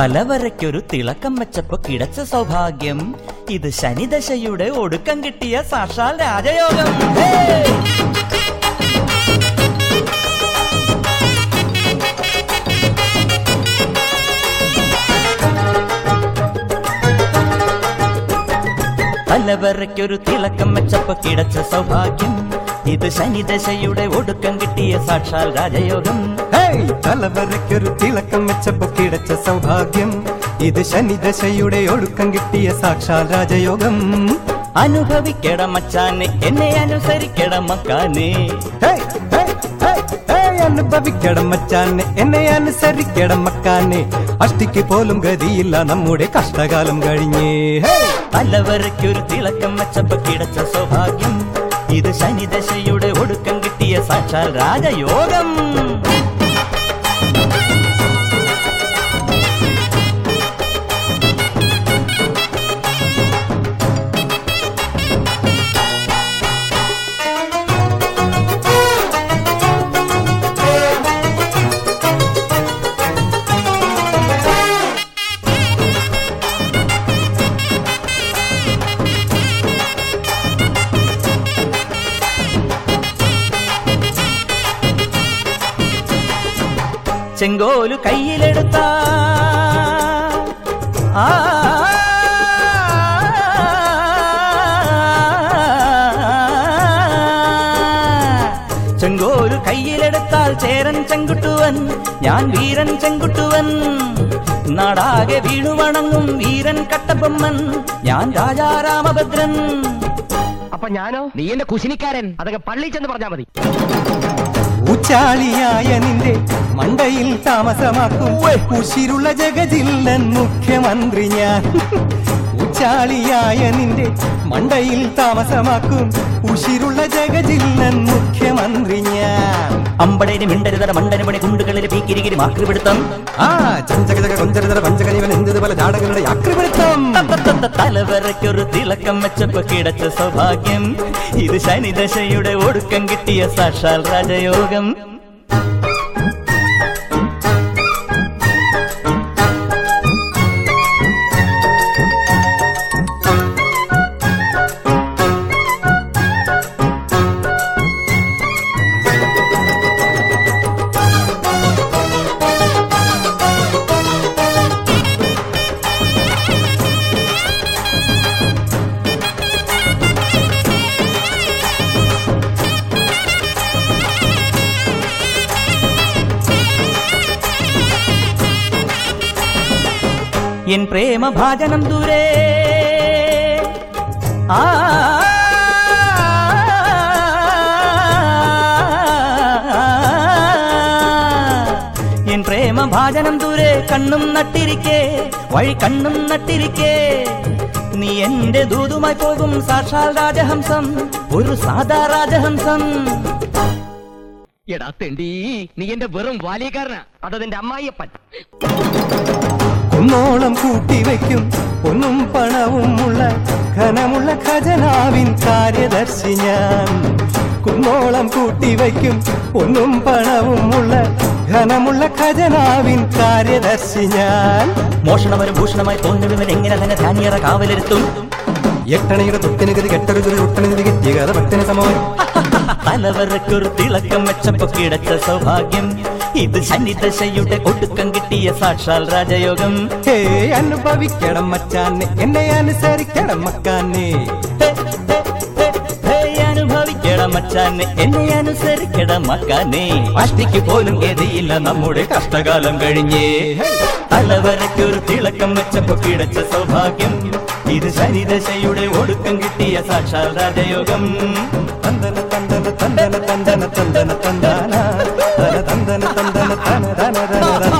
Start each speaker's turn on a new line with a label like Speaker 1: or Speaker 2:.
Speaker 1: തലവരയ്ക്കൊരു തിളക്കം വെച്ചപ്പോ കിടച്ച സൗഭാഗ്യം ഇത് ശനിദശയുടെ ഒടുക്കം കിട്ടിയ സാക്ഷാൽ രാജയോഗം! തലവരയ്ക്കൊരു തിളക്കം വെച്ചപ്പോ കിടച്ച സൗഭാഗ്യം ഇത് ശനിദശയുടെ ഒടുക്കം കിട്ടിയ സാക്ഷാൽ രാജയോഗം.
Speaker 2: തലവരയ്ക്കൊരു തിളക്കം വെച്ചപ്പോ കിടച്ച സൗഭാഗ്യം. ഇത് ശനിദശയുടെ ഒടുക്കം കിട്ടിയ സാക്ഷാൽ രാജയോഗം.
Speaker 1: അനുഭവിക്കട മച്ചാനെ എന്നെ അനുസരിക്കട മക്കാനെ.
Speaker 2: അനുഭവിക്കണം മച്ചാനെ എന്നെ അനുസരിക്കണം മക്കാനെ. അഷ്ടിക്ക് പോലും ഗതിയില്ല നമ്മുടെ കഷ്ടകാലം കഴിഞ്ഞേ.
Speaker 1: തലവരയ്ക്കൊരു തിളക്കം വെച്ചപ്പോ കിടച്ച സൗഭാഗ്യം. ഇത് ശനിദശയുടെ ഒടുക്കം കിട്ടിയ സാക്ഷാൽ രാജയോഗം ചെങ്കോലു കയ്യിലെടുത്ത. ആ ചെങ്കോലു കയ്യിലെടുത്താൽ ചേരൻ ചെങ്കുട്ടുവൻ ഞാൻ വീരൻ ചെങ്കുട്ടുവൻ. നാടാകെ വീണു വണങ്ങും വീരൻ കട്ടബൊമ്മൻ ഞാൻ രാജാരാമഭദ്രൻ
Speaker 3: അപ്പൊ ഞാനോ? നീ എന്റെ കുശിനിക്കാരൻ. അതൊക്കെ പള്ളി ചെന്ന് പറഞ്ഞാ മതി.
Speaker 2: ഉച്ചാളിയായ നിന്റെ മണ്ടയിൽ താമസമാക്കും. ഉശിരുള്ള ജഗജില്ലൻ മുഖ്യമന്ത്രി ഞാൻ. ഉച്ചാളിയായ നിന്റെ മണ്ടയിൽ താമസമാക്കും. ഉശിരുള്ള ജഗജില്ലൻ മുഖ്യമന്ത്രി ഞാൻ.
Speaker 1: അമ്പടേനെ മിണ്ടരുതര മണ്ടന പണി കുണ്ടുകളിൽ പീക്കിരികിരി ആക്രിപിടുത്തം
Speaker 2: ആ ചഞ്ചകജക കൊഞ്ചരതര പഞ്ചകനിവൻ എന്ത് പല ജാടകളുടെ ആക്രിപിടുത്തം.
Speaker 1: തലവരയ്ക്കൊരു തിളക്കം വെച്ചപ്പോ കിടച്ച സൗഭാഗ്യം. ഇത് ശനിദശയുടെ ഒടുക്കം കിട്ടിയ സാക്ഷാൽ രാജയോഗം. എൻ പ്രേമ ഭാജനം ദൂരെ ആ എൻ പ്രേമ ഭാജനം ദൂരെ കണ്ണും നട്ടിരിക്കേ വഴി കണ്ണും നട്ടിരിക്കേ നീ എന്റെ ദൂതുമായി പോകും സാക്ഷാൽ രാജഹംസം ഒരു സാധാ രാജഹംസം
Speaker 3: എടാ തെണ്ടി നീ എന്റെ വെറും വാലിയക്കാരനാ അത് നിന്റെ അമ്മായിയപ്പൻ
Speaker 2: കുന്നോളം കൂട്ടിവെക്കും ഒന്നും പണവും ഉള്ള ഘനമുള്ള ഖജനാവിൻ കാര്യദർശി ഞാൻ. കുന്നോളം കൂട്ടിവെക്കും ഒന്നും പണവും ഉള്ള ഘനമുള്ള ഖജനാവിൻ കാര്യദർശി ഞാൻ.
Speaker 1: മോഷണവരും ഭൂഷണമായി തോന്നുന്നവൻ എങ്ങനെ തന്നെ ധാന്യറ കാവലെടുത്തും?
Speaker 2: എട്ടണയുടെ തൊട്ടിന് ഗതി കെട്ടൊരു ഒട്ടണി കെട്ടിയ കഥ ഭക്തന് സമോൻ
Speaker 1: തലവരക്കൊരു തിളക്കം വെച്ചപ്പോ കിടച്ച സൗഭാഗ്യം. ഇത് ശനി ദശയുടെ ഒടുക്കം കിട്ടിയ സാക്ഷാൽ രാജയോഗം.
Speaker 2: ഹേ അനുഭവിക്കണം മച്ചാനെ എന്നെ അനുസരിക്കണം മക്കാനെ.
Speaker 1: മച്ചാനെ എന്നെ അനുസരിക്കട മക്കാനെ. അഷ്ടിക്ക് പോലും ഗതിയില്ല നമ്മുടെ കഷ്ടകാലം കഴിഞ്ഞേ. തലവരയ്ക്കൊരു തിളക്കം വെച്ചപ്പോ കിടച്ച സൗഭാഗ്യം. ഇത് ശനിദശയുടെ ഒടുക്കം കിട്ടിയ സാക്ഷാൽ രാജയോഗം.
Speaker 2: തന്തന തന്തന തന്തന തന്തന തന്തന. دم دم دم دم دم